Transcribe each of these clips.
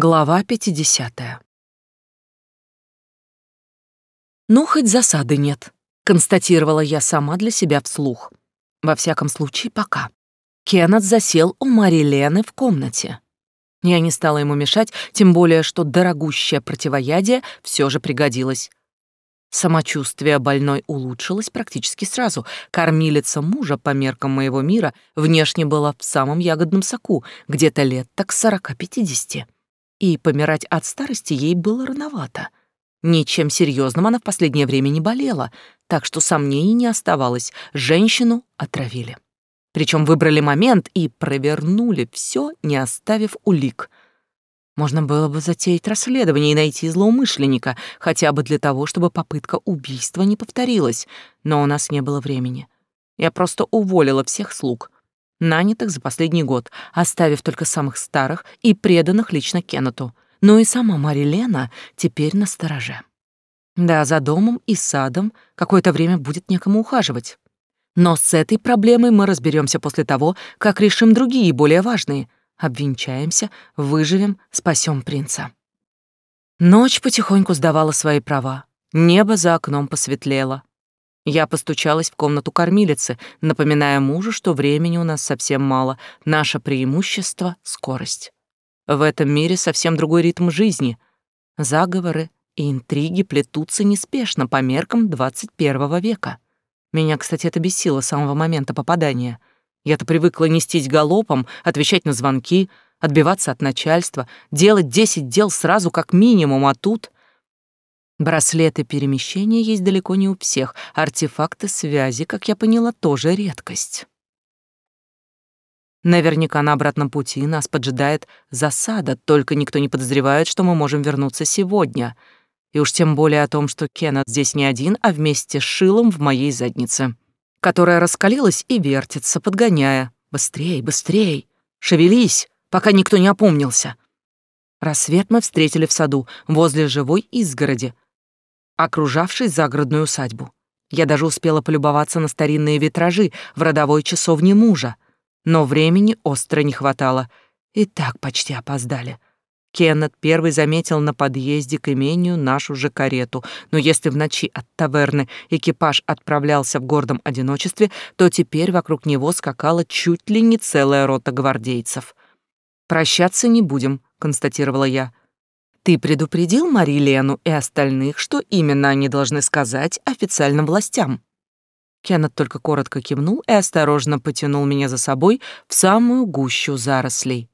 Глава 50. «Ну, хоть засады нет», — констатировала я сама для себя вслух. Во всяком случае, пока. Кеннет засел у Мари Лены в комнате. Я не стала ему мешать, тем более, что дорогущее противоядие все же пригодилось. Самочувствие больной улучшилось практически сразу. Кормилица мужа по меркам моего мира внешне была в самом ягодном соку, где-то лет так сорока-пятидесяти и помирать от старости ей было рановато. Ничем серьезным она в последнее время не болела, так что сомнений не оставалось, женщину отравили. Причем выбрали момент и провернули все, не оставив улик. Можно было бы затеять расследование и найти злоумышленника, хотя бы для того, чтобы попытка убийства не повторилась, но у нас не было времени. Я просто уволила всех слуг — нанятых за последний год, оставив только самых старых и преданных лично Кеннету. Но и сама Мари Лена теперь на стороже. Да, за домом и садом какое-то время будет некому ухаживать. Но с этой проблемой мы разберемся после того, как решим другие, более важные. Обвенчаемся, выживем, спасем принца. Ночь потихоньку сдавала свои права. Небо за окном посветлело. Я постучалась в комнату кормилицы, напоминая мужу, что времени у нас совсем мало, наше преимущество — скорость. В этом мире совсем другой ритм жизни. Заговоры и интриги плетутся неспешно по меркам 21 века. Меня, кстати, это бесило с самого момента попадания. Я-то привыкла нестись галопом, отвечать на звонки, отбиваться от начальства, делать 10 дел сразу как минимум, а тут — Браслеты перемещения есть далеко не у всех, артефакты связи, как я поняла, тоже редкость. Наверняка на обратном пути нас поджидает засада, только никто не подозревает, что мы можем вернуться сегодня. И уж тем более о том, что Кеннет здесь не один, а вместе с Шилом в моей заднице, которая раскалилась и вертится, подгоняя. «Быстрей, быстрей! Шевелись, пока никто не опомнился!» Рассвет мы встретили в саду, возле живой изгороди, окружавшей загородную усадьбу. Я даже успела полюбоваться на старинные витражи в родовой часовне мужа, но времени остро не хватало, и так почти опоздали. Кеннет первый заметил на подъезде к имению нашу же карету, но если в ночи от таверны экипаж отправлялся в гордом одиночестве, то теперь вокруг него скакала чуть ли не целая рота гвардейцев. «Прощаться не будем», — констатировала я. Ты предупредил Мари Лену и остальных, что именно они должны сказать официальным властям?» Кеннет только коротко кивнул и осторожно потянул меня за собой в самую гущу зарослей.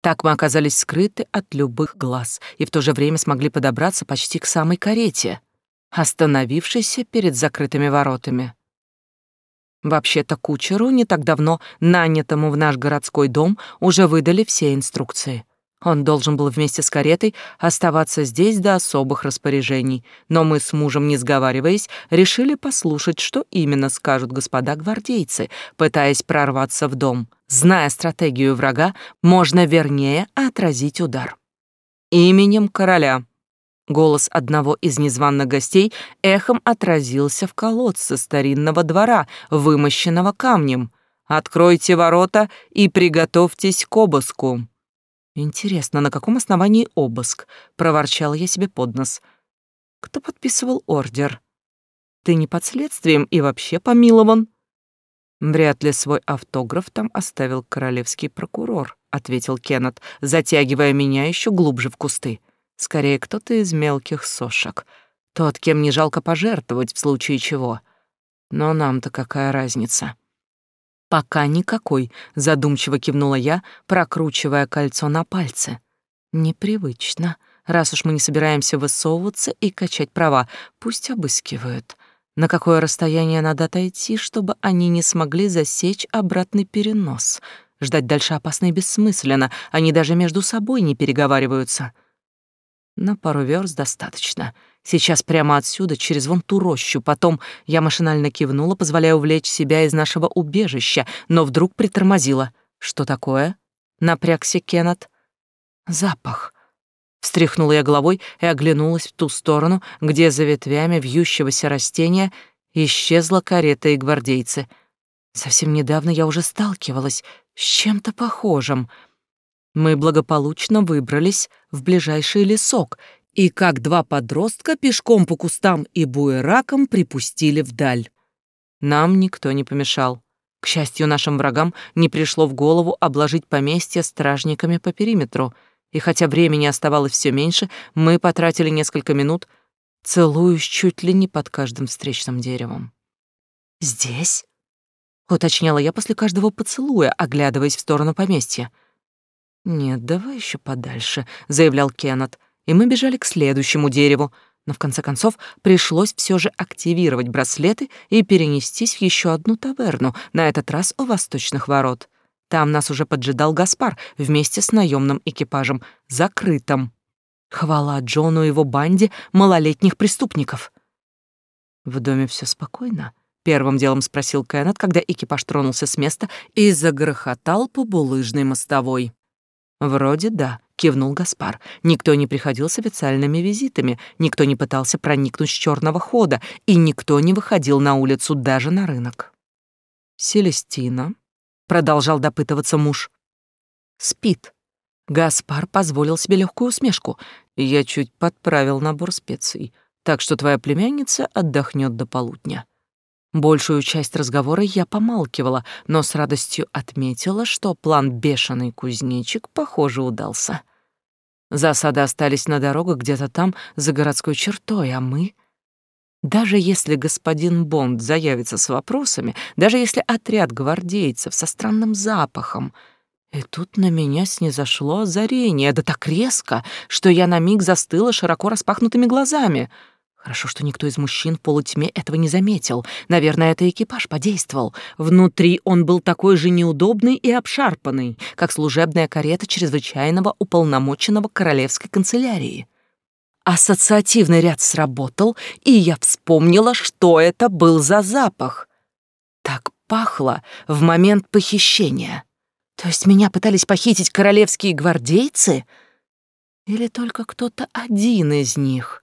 Так мы оказались скрыты от любых глаз и в то же время смогли подобраться почти к самой карете, остановившейся перед закрытыми воротами. Вообще-то кучеру, не так давно нанятому в наш городской дом, уже выдали все инструкции — он должен был вместе с каретой оставаться здесь до особых распоряжений, но мы с мужем, не сговариваясь, решили послушать, что именно скажут господа гвардейцы, пытаясь прорваться в дом. Зная стратегию врага, можно вернее отразить удар. Именем короля. Голос одного из незваных гостей эхом отразился в колодце старинного двора, вымощенного камнем. «Откройте ворота и приготовьтесь к обыску». Интересно, на каком основании обыск? Проворчал я себе под нос. Кто подписывал ордер? Ты не под следствием и вообще помилован. Вряд ли свой автограф там оставил королевский прокурор, ответил Кеннет, затягивая меня еще глубже в кусты. Скорее, кто-то из мелких сошек. Тот, кем не жалко пожертвовать в случае чего. Но нам-то какая разница? «Пока никакой», — задумчиво кивнула я, прокручивая кольцо на пальце. «Непривычно. Раз уж мы не собираемся высовываться и качать права, пусть обыскивают. На какое расстояние надо отойти, чтобы они не смогли засечь обратный перенос? Ждать дальше опасно и бессмысленно, они даже между собой не переговариваются». На пару верст достаточно. Сейчас прямо отсюда, через вон ту рощу. Потом я машинально кивнула, позволяя увлечь себя из нашего убежища, но вдруг притормозила. Что такое? Напрягся Кеннет. Запах. Встряхнула я головой и оглянулась в ту сторону, где за ветвями вьющегося растения исчезла карета и гвардейцы. Совсем недавно я уже сталкивалась с чем-то похожим. Мы благополучно выбрались в ближайший лесок и, как два подростка, пешком по кустам и буеракам припустили вдаль. Нам никто не помешал. К счастью, нашим врагам не пришло в голову обложить поместье стражниками по периметру, и хотя времени оставалось все меньше, мы потратили несколько минут, целуясь чуть ли не под каждым встречным деревом. «Здесь?» — уточняла я после каждого поцелуя, оглядываясь в сторону поместья. «Нет, давай еще подальше», — заявлял Кеннет, и мы бежали к следующему дереву, но в конце концов пришлось все же активировать браслеты и перенестись в еще одну таверну, на этот раз у восточных ворот. Там нас уже поджидал Гаспар вместе с наемным экипажем, закрытым. Хвала Джону и его банде малолетних преступников. В доме все спокойно. Первым делом спросил Кеннет, когда экипаж тронулся с места и загрохотал по булыжной мостовой. «Вроде да», — кивнул Гаспар. «Никто не приходил с официальными визитами, никто не пытался проникнуть с черного хода, и никто не выходил на улицу даже на рынок». «Селестина», — продолжал допытываться муж. «Спит». Гаспар позволил себе легкую усмешку. «Я чуть подправил набор специй, так что твоя племянница отдохнет до полудня». Большую часть разговора я помалкивала, но с радостью отметила, что план «бешеный кузнечик» похоже удался. Засады остались на дорогах где-то там, за городской чертой, а мы... Даже если господин Бонд заявится с вопросами, даже если отряд гвардейцев со странным запахом... И тут на меня снизошло озарение, да так резко, что я на миг застыла широко распахнутыми глазами — Хорошо, что никто из мужчин в полутьме этого не заметил. Наверное, это экипаж подействовал. Внутри он был такой же неудобный и обшарпанный, как служебная карета чрезвычайного уполномоченного королевской канцелярии. Ассоциативный ряд сработал, и я вспомнила, что это был за запах. Так пахло в момент похищения. То есть меня пытались похитить королевские гвардейцы? Или только кто-то один из них?